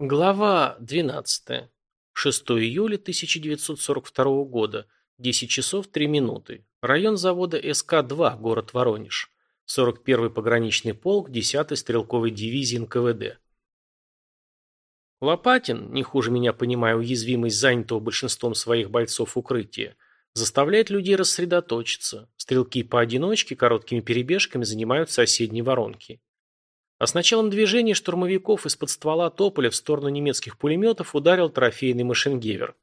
Глава 12. 6 июля 1942 года. 10 часов 3 минуты. Район завода СК-2, город Воронеж. 41-й пограничный полк 10-й стрелковой дивизии НКВД. Лопатин, не хуже меня понимая уязвимость занятого большинством своих бойцов укрытия, заставляет людей рассредоточиться. Стрелки поодиночке короткими перебежками занимают соседние воронки. А с началом движения штурмовиков из-под ствола тополя в сторону немецких пулеметов ударил трофейный машингевер.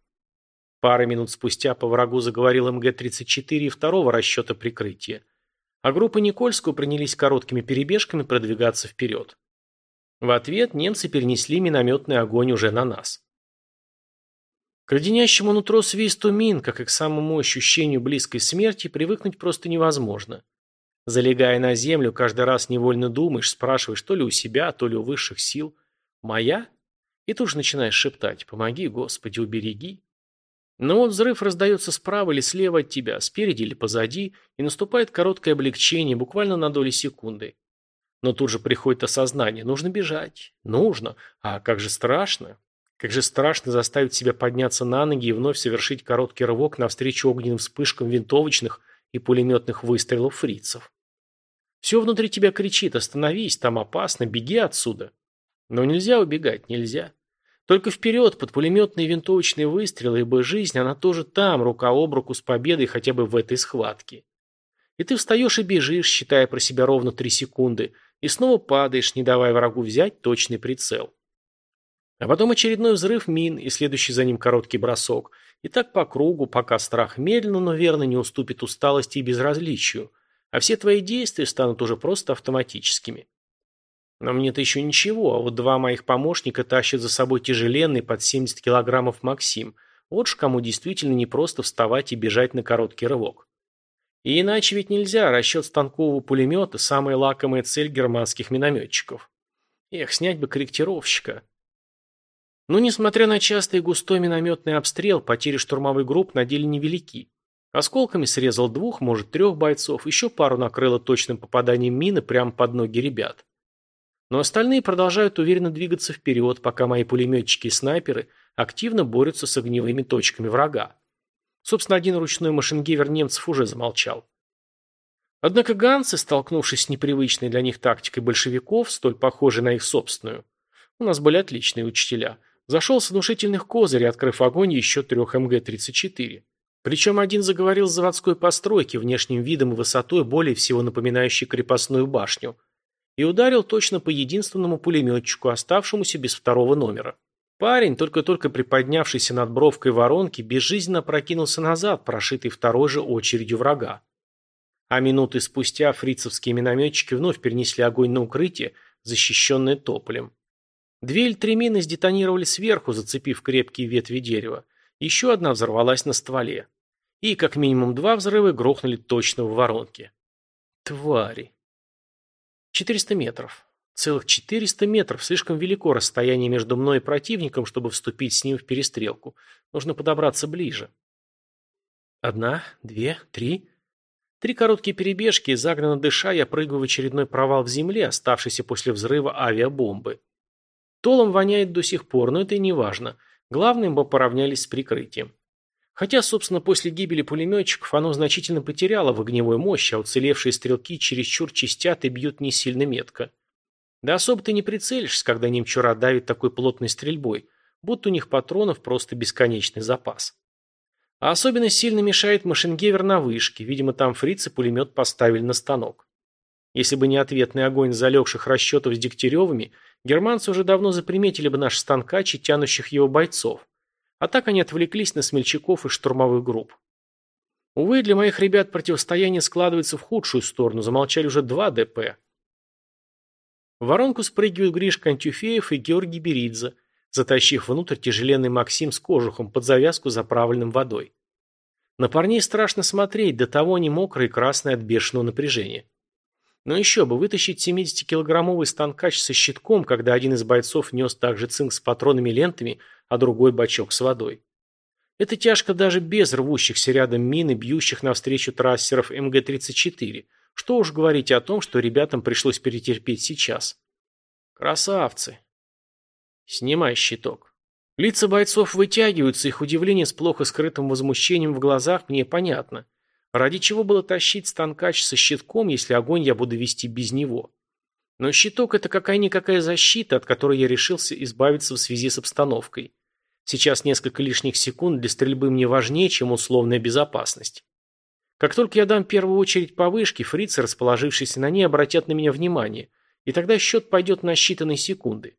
Пары минут спустя по врагу заговорил МГ-34 и второго расчета прикрытия. А группа Никольского принялись короткими перебежками продвигаться вперед. В ответ немцы перенесли минометный огонь уже на нас. К леденящему нутро свисту мин, как и к самому ощущению близкой смерти, привыкнуть просто невозможно. Залегая на землю, каждый раз невольно думаешь, спрашиваешь то ли у себя, то ли у высших сил. «Моя?» И тут же начинаешь шептать «Помоги, Господи, убереги». Но вот взрыв раздается справа или слева от тебя, спереди или позади, и наступает короткое облегчение, буквально на доли секунды. Но тут же приходит осознание, нужно бежать, нужно, а как же страшно. Как же страшно заставить себя подняться на ноги и вновь совершить короткий рывок навстречу огненным вспышкам винтовочных и пулеметных выстрелов фрицев. Все внутри тебя кричит «Остановись, там опасно, беги отсюда». Но нельзя убегать, нельзя. Только вперед, под пулеметные винтовочные выстрелы, ибо жизнь, она тоже там, рука об руку с победой хотя бы в этой схватке. И ты встаешь и бежишь, считая про себя ровно три секунды, и снова падаешь, не давая врагу взять точный прицел. А потом очередной взрыв мин и следующий за ним короткий бросок. И так по кругу, пока страх медленно, но верно не уступит усталости и безразличию – а все твои действия станут уже просто автоматическими. Но мне-то еще ничего, а вот два моих помощника тащат за собой тяжеленный под 70 килограммов Максим. Вот ж кому действительно не просто вставать и бежать на короткий рывок. И иначе ведь нельзя, расчет станкового пулемета – самая лакомая цель германских минометчиков. Эх, снять бы корректировщика. Но несмотря на частый густой минометный обстрел, потери штурмовых групп на деле невелики. Осколками срезал двух, может, трех бойцов, еще пару накрыло точным попаданием мины прямо под ноги ребят. Но остальные продолжают уверенно двигаться вперед, пока мои пулеметчики и снайперы активно борются с огневыми точками врага. Собственно, один ручной машингевер немцев уже замолчал. Однако ганцы, столкнувшись с непривычной для них тактикой большевиков, столь похожей на их собственную, у нас были отличные учителя, зашел с внушительных козырей, открыв огонь еще трех МГ-34. Причем один заговорил с заводской постройки, внешним видом и высотой более всего напоминающей крепостную башню, и ударил точно по единственному пулеметчику, оставшемуся без второго номера. Парень, только-только приподнявшийся над бровкой воронки, безжизненно прокинулся назад, прошитый второй же очередью врага. А минуты спустя фрицевские минометчики вновь перенесли огонь на укрытие, защищенное тополем. Две или три мины сдетонировали сверху, зацепив крепкие ветви дерева. Еще одна взорвалась на стволе и как минимум два взрыва грохнули точно в воронке. Твари. 400 метров. Целых 400 метров. Слишком велико расстояние между мной и противником, чтобы вступить с ним в перестрелку. Нужно подобраться ближе. Одна, две, три. Три короткие перебежки, и загнанно дыша, я прыгаю в очередной провал в земле, оставшийся после взрыва авиабомбы. Толом воняет до сих пор, но это и не важно. Главное, мы поравнялись с прикрытием. Хотя, собственно, после гибели пулеметчиков оно значительно потеряло в огневой мощи, а уцелевшие стрелки чересчур чистят и бьют не сильно метко. Да особо ты не прицелишься, когда немчура давит такой плотной стрельбой, будто у них патронов просто бесконечный запас. А особенно сильно мешает машингевер на вышке, видимо, там фрицы пулемет поставили на станок. Если бы не ответный огонь залегших расчетов с Дегтяревыми, германцы уже давно заприметили бы наш станкач и тянущих его бойцов. А так они отвлеклись на смельчаков и штурмовых групп. Увы, для моих ребят противостояние складывается в худшую сторону, замолчали уже два ДП. В воронку спрыгивают Гришка Антюфеев и Георгий Беридзе, затащив внутрь тяжеленный Максим с кожухом под завязку заправленным водой. На парней страшно смотреть, до того они мокрые и красные от бешеного напряжения. Но еще бы, вытащить 70-килограммовый станкач со щитком, когда один из бойцов нес также цинк с патронами лентами – а другой бачок с водой. Это тяжко даже без рвущихся рядом мин и бьющих навстречу трассеров МГ-34. Что уж говорить о том, что ребятам пришлось перетерпеть сейчас. Красавцы. Снимай щиток. Лица бойцов вытягиваются, их удивление с плохо скрытым возмущением в глазах мне понятно. Ради чего было тащить станкач со щитком, если огонь я буду вести без него? Но щиток – это какая-никакая защита, от которой я решился избавиться в связи с обстановкой. Сейчас несколько лишних секунд для стрельбы мне важнее, чем условная безопасность. Как только я дам первую очередь по вышке, фрицы, расположившиеся на ней, обратят на меня внимание, и тогда счет пойдет на считанные секунды.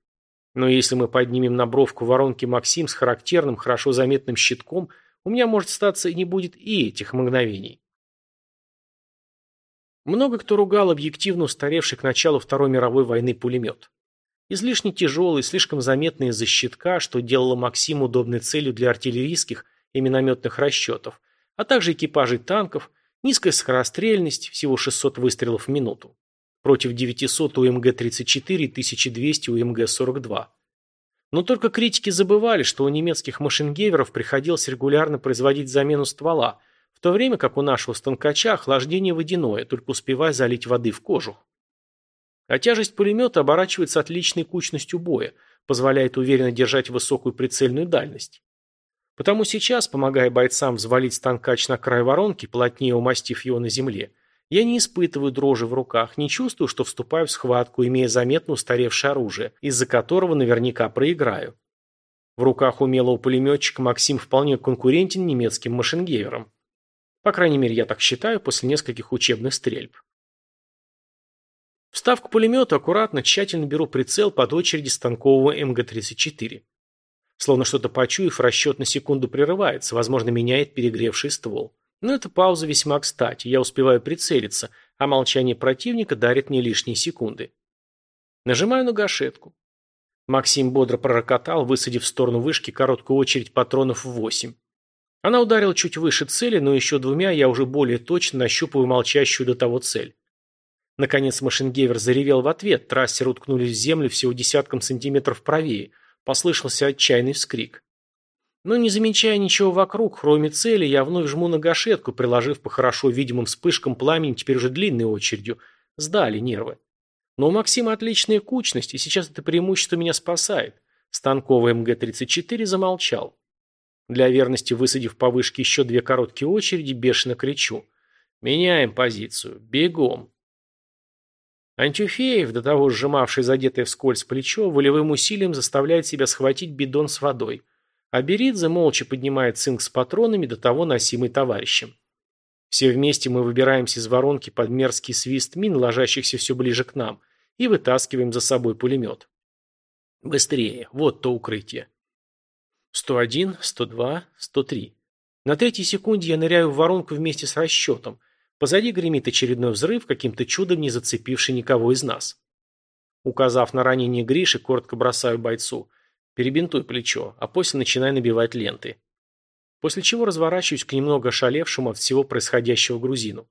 Но если мы поднимем на бровку воронки Максим с характерным, хорошо заметным щитком, у меня может статься и не будет и этих мгновений. Много кто ругал объективно устаревший к началу Второй мировой войны пулемет. Излишне тяжелый, слишком заметный из-за щитка, что делало Максим удобной целью для артиллерийских и минометных расчетов, а также экипажей танков, низкая скорострельность, всего 600 выстрелов в минуту, против 900 у МГ-34 и 1200 у МГ-42. Но только критики забывали, что у немецких машингеверов приходилось регулярно производить замену ствола, в то время как у нашего станкача охлаждение водяное, только успевая залить воды в кожух. А тяжесть пулемета оборачивается отличной кучностью боя, позволяет уверенно держать высокую прицельную дальность. Потому сейчас, помогая бойцам взвалить станкач на край воронки, плотнее умастив его на земле, я не испытываю дрожи в руках, не чувствую, что вступаю в схватку, имея заметно устаревшее оружие, из-за которого наверняка проиграю. В руках умелого пулеметчика Максим вполне конкурентен немецким машингеверам. По крайней мере, я так считаю после нескольких учебных стрельб. Встав к пулемету, аккуратно, тщательно беру прицел под очереди станкового МГ-34. Словно что-то почуяв, расчет на секунду прерывается, возможно, меняет перегревший ствол. Но эта пауза весьма кстати, я успеваю прицелиться, а молчание противника дарит мне лишние секунды. Нажимаю на гашетку. Максим бодро пророкотал, высадив в сторону вышки короткую очередь патронов в восемь. Она ударила чуть выше цели, но еще двумя я уже более точно нащупываю молчащую до того цель. Наконец машингевер заревел в ответ, трассеры уткнулись в землю всего десятком сантиметров правее. Послышался отчаянный вскрик. Но не замечая ничего вокруг, кроме цели, я вновь жму на гашетку, приложив по хорошо видимым вспышкам пламени теперь уже длинной очередью. Сдали нервы. Но у Максима отличная кучность, и сейчас это преимущество меня спасает. Станковый МГ-34 замолчал. Для верности высадив по вышке еще две короткие очереди, бешено кричу. «Меняем позицию. Бегом!» Антюфеев, до того сжимавший задетое вскользь плечо, волевым усилием заставляет себя схватить бидон с водой, а Беридзе молча поднимает цинк с патронами, до того носимый товарищем. Все вместе мы выбираемся из воронки под мерзкий свист мин, ложащихся все ближе к нам, и вытаскиваем за собой пулемет. Быстрее, вот то укрытие. 101, 102, 103. На третьей секунде я ныряю в воронку вместе с расчетом, Позади гремит очередной взрыв, каким-то чудом не зацепивший никого из нас. Указав на ранение Гриши, коротко бросаю бойцу. Перебинтуй плечо, а после начинай набивать ленты. После чего разворачиваюсь к немного ошалевшему от всего происходящего грузину.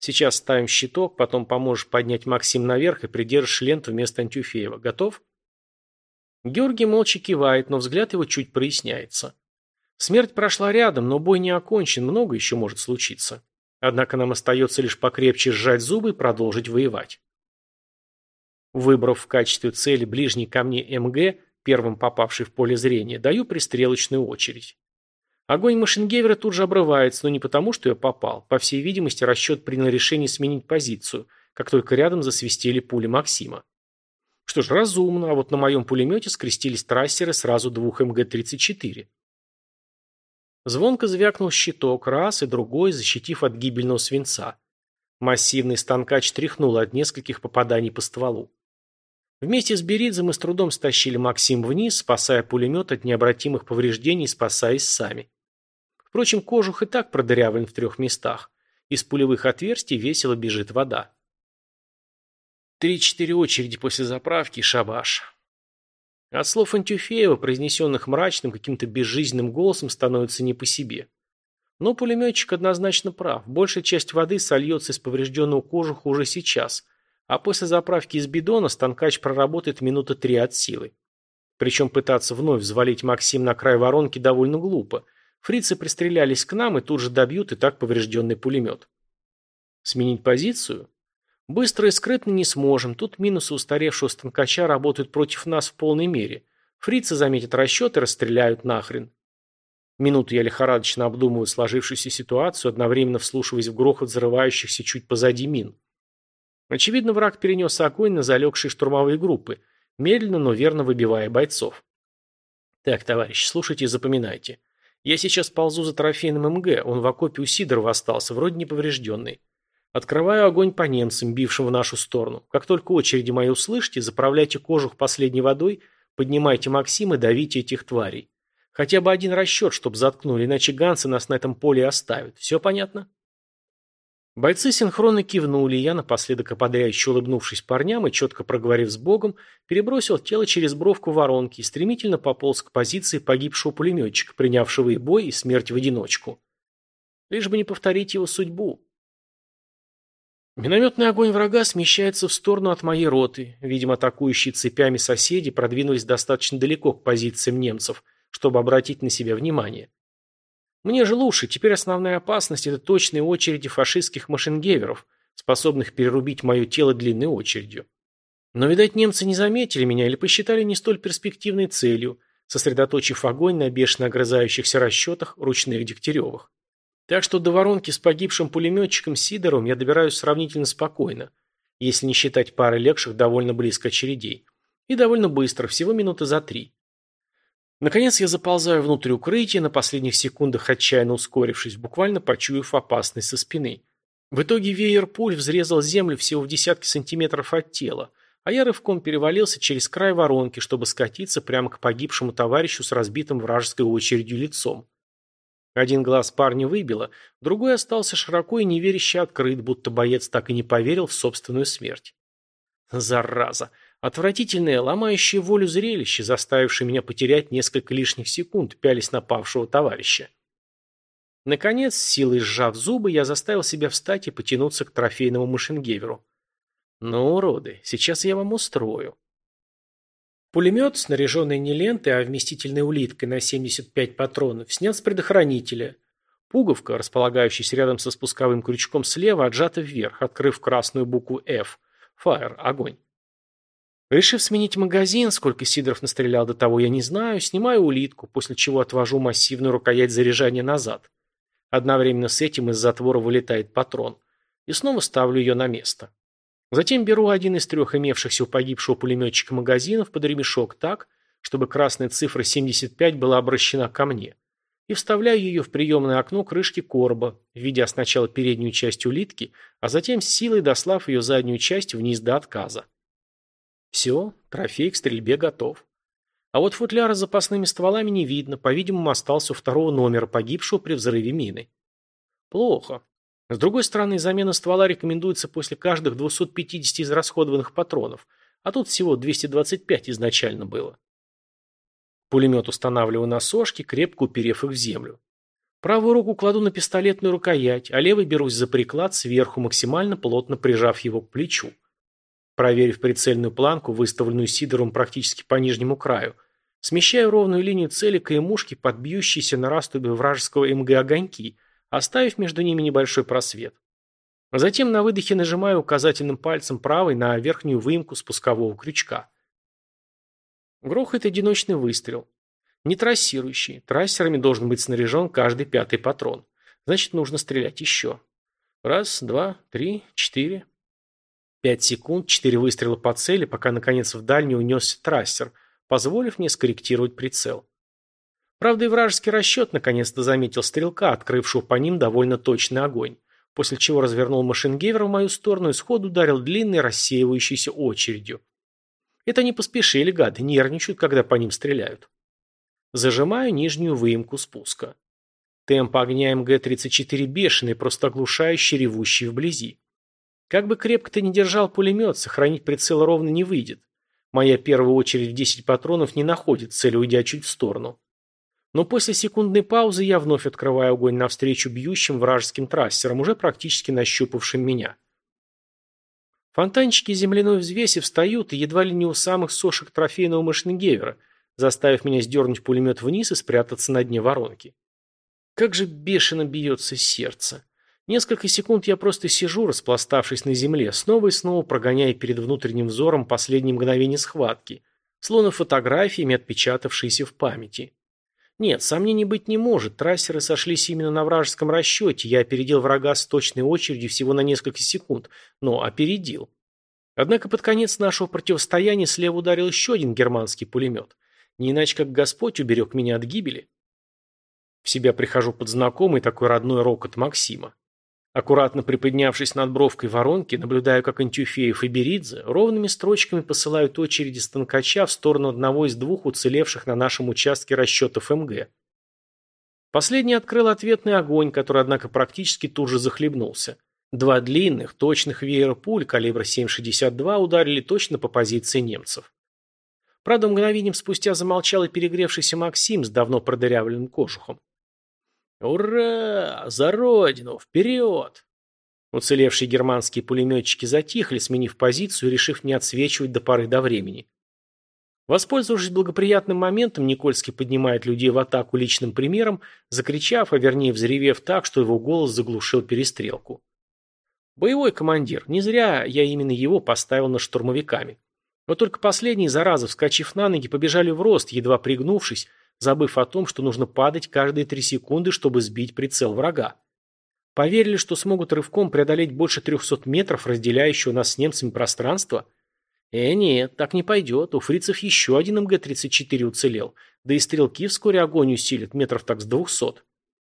Сейчас ставим щиток, потом поможешь поднять Максим наверх и придержишь ленту вместо Антюфеева. Готов? Георгий молча кивает, но взгляд его чуть проясняется. Смерть прошла рядом, но бой не окончен, много еще может случиться. Однако нам остается лишь покрепче сжать зубы и продолжить воевать. Выбрав в качестве цели ближний ко мне МГ, первым попавший в поле зрения, даю пристрелочную очередь. Огонь машингевера тут же обрывается, но не потому, что я попал. По всей видимости, расчет принял решение сменить позицию, как только рядом засвистели пули Максима. Что ж, разумно, а вот на моем пулемете скрестились трассеры сразу двух МГ-34. Звонко звякнул щиток, раз и другой, защитив от гибельного свинца. Массивный станкач тряхнул от нескольких попаданий по стволу. Вместе с Беридзе мы с трудом стащили Максим вниз, спасая пулемет от необратимых повреждений спасаясь сами. Впрочем, кожух и так продырявлен в трех местах. Из пулевых отверстий весело бежит вода. Три-четыре очереди после заправки, шабаш. От слов Антюфеева, произнесенных мрачным, каким-то безжизненным голосом, становится не по себе. Но пулеметчик однозначно прав. Большая часть воды сольется из поврежденного кожуха уже сейчас, а после заправки из бидона станкач проработает минуты три от силы. Причем пытаться вновь взвалить Максим на край воронки довольно глупо. Фрицы пристрелялись к нам и тут же добьют и так поврежденный пулемет. Сменить позицию? Быстро и скрытно не сможем, тут минусы устаревшего станкача работают против нас в полной мере. Фрицы заметят расчет и расстреляют нахрен. Минуту я лихорадочно обдумываю сложившуюся ситуацию, одновременно вслушиваясь в грохот взрывающихся чуть позади мин. Очевидно, враг перенес огонь на залегшие штурмовые группы, медленно, но верно выбивая бойцов. Так, товарищи, слушайте и запоминайте. Я сейчас ползу за трофейным МГ, он в окопе у Сидорова остался, вроде неповрежденный. Открываю огонь по немцам, бившим в нашу сторону. Как только очереди мои услышите, заправляйте кожух последней водой, поднимайте Максим и давите этих тварей. Хотя бы один расчет, чтобы заткнули, иначе ганцы нас на этом поле оставят. Все понятно? Бойцы синхронно кивнули, и я, напоследок ободряюще улыбнувшись парням и четко проговорив с Богом, перебросил тело через бровку воронки и стремительно пополз к позиции погибшего пулеметчика, принявшего и бой, и смерть в одиночку. Лишь бы не повторить его судьбу. Минометный огонь врага смещается в сторону от моей роты. Видимо, атакующие цепями соседи продвинулись достаточно далеко к позициям немцев – чтобы обратить на себя внимание. Мне же лучше, теперь основная опасность – это точные очереди фашистских машингеверов, способных перерубить мое тело длинной очередью. Но, видать, немцы не заметили меня или посчитали не столь перспективной целью, сосредоточив огонь на бешено огрызающихся расчетах ручных Дегтяревых. Так что до воронки с погибшим пулеметчиком Сидоровым я добираюсь сравнительно спокойно, если не считать пары легших довольно близко очередей. И довольно быстро, всего минуты за три. Наконец я заползаю внутрь укрытия, на последних секундах отчаянно ускорившись, буквально почуяв опасность со спины. В итоге веер пуль взрезал землю всего в десятки сантиметров от тела, а я рывком перевалился через край воронки, чтобы скатиться прямо к погибшему товарищу с разбитым вражеской очередью лицом. Один глаз парня выбило, другой остался широко и неверяще открыт, будто боец так и не поверил в собственную смерть. Зараза! Отвратительное, ломающее волю зрелище, заставившее меня потерять несколько лишних секунд, пялись на павшего товарища. Наконец, силой сжав зубы, я заставил себя встать и потянуться к трофейному машингеверу. Ну, уроды, сейчас я вам устрою. Пулемет, снаряженный не лентой, а вместительной улиткой на 75 патронов, снят с предохранителя. Пуговка, располагающаяся рядом со спусковым крючком слева, отжата вверх, открыв красную букву F. Fire – огонь. Решив сменить магазин, сколько Сидоров настрелял до того, я не знаю, снимаю улитку, после чего отвожу массивную рукоять заряжания назад. Одновременно с этим из затвора вылетает патрон. И снова ставлю ее на место. Затем беру один из трех имевшихся у погибшего пулеметчика магазинов под ремешок так, чтобы красная цифра 75 была обращена ко мне, и вставляю ее в приемное окно крышки короба, введя сначала переднюю часть улитки, а затем с силой дослав ее заднюю часть вниз до отказа. Все, трофей к стрельбе готов. А вот футляра с запасными стволами не видно, по-видимому, остался у второго номера, погибшего при взрыве мины. Плохо. С другой стороны, замена ствола рекомендуется после каждых 250 израсходованных патронов, а тут всего 225 изначально было. Пулемет устанавливаю на сошки, крепко уперев их в землю. Правую руку кладу на пистолетную рукоять, а левой берусь за приклад сверху, максимально плотно прижав его к плечу. Проверив прицельную планку, выставленную Сидором практически по нижнему краю, смещаю ровную линию цели к эмушке под бьющиеся на расступе вражеского МГ огоньки, оставив между ними небольшой просвет. Затем на выдохе нажимаю указательным пальцем правой на верхнюю выемку спускового крючка. Грохает одиночный выстрел. Не трассирующий. Трассерами должен быть снаряжен каждый пятый патрон. Значит, нужно стрелять еще. Раз, два, три, четыре. Пять секунд, четыре выстрела по цели, пока, наконец, в дальний унесся трассер, позволив мне скорректировать прицел. Правда, и вражеский расчет наконец-то заметил стрелка, открывшего по ним довольно точный огонь, после чего развернул машингевер в мою сторону и сходу ударил длинной рассеивающейся очередью. Это не поспешили, гады, нервничают, когда по ним стреляют. Зажимаю нижнюю выемку спуска. Темп огня МГ-34 бешеный, просто оглушающий, ревущий вблизи. Как бы крепко ты ни держал пулемет, сохранить прицел ровно не выйдет. Моя первая очередь в 10 патронов не находит цель, уйдя чуть в сторону. Но после секундной паузы я вновь открываю огонь навстречу бьющим вражеским трассерам, уже практически нащупавшим меня. Фонтанчики земляной взвеси встают и едва ли не у самых сошек трофейного машингевера, заставив меня сдернуть пулемет вниз и спрятаться на дне воронки. Как же бешено бьется сердце. Несколько секунд я просто сижу, распластавшись на земле, снова и снова прогоняя перед внутренним взором последние мгновения схватки, словно фотографиями, отпечатавшиеся в памяти. Нет, сомнений быть не может, трассеры сошлись именно на вражеском расчете, я опередил врага с точной очередью всего на несколько секунд, но опередил. Однако под конец нашего противостояния слева ударил еще один германский пулемет. Не иначе, как Господь уберег меня от гибели. В себя прихожу под знакомый такой родной рокот Максима. Аккуратно приподнявшись над бровкой воронки, наблюдаю, как Антюфеев и Беридзе ровными строчками посылают очереди станкача в сторону одного из двух уцелевших на нашем участке расчетов МГ. Последний открыл ответный огонь, который, однако, практически тут же захлебнулся. Два длинных, точных веера пуль калибра 7,62 ударили точно по позиции немцев. Правда, мгновением спустя замолчал и перегревшийся Максим с давно продырявленным кожухом. «Ура! За родину! Вперед!» Уцелевшие германские пулеметчики затихли, сменив позицию и решив не отсвечивать до поры до времени. Воспользовавшись благоприятным моментом, Никольский поднимает людей в атаку личным примером, закричав, а вернее взревев так, что его голос заглушил перестрелку. Боевой командир, не зря я именно его поставил на штурмовиками. Но только последние, заразы, вскочив на ноги, побежали в рост, едва пригнувшись, забыв о том, что нужно падать каждые три секунды, чтобы сбить прицел врага. Поверили, что смогут рывком преодолеть больше 300 метров, разделяющего нас с немцами пространство? Э, нет, так не пойдет. У фрицев еще один МГ-34 уцелел. Да и стрелки вскоре огонь усилят, метров так с 200.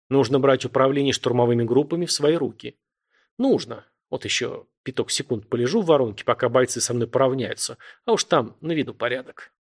Нужно брать управление штурмовыми группами в свои руки. Нужно. Вот еще пяток секунд полежу в воронке, пока бойцы со мной поравняются. А уж там на виду порядок.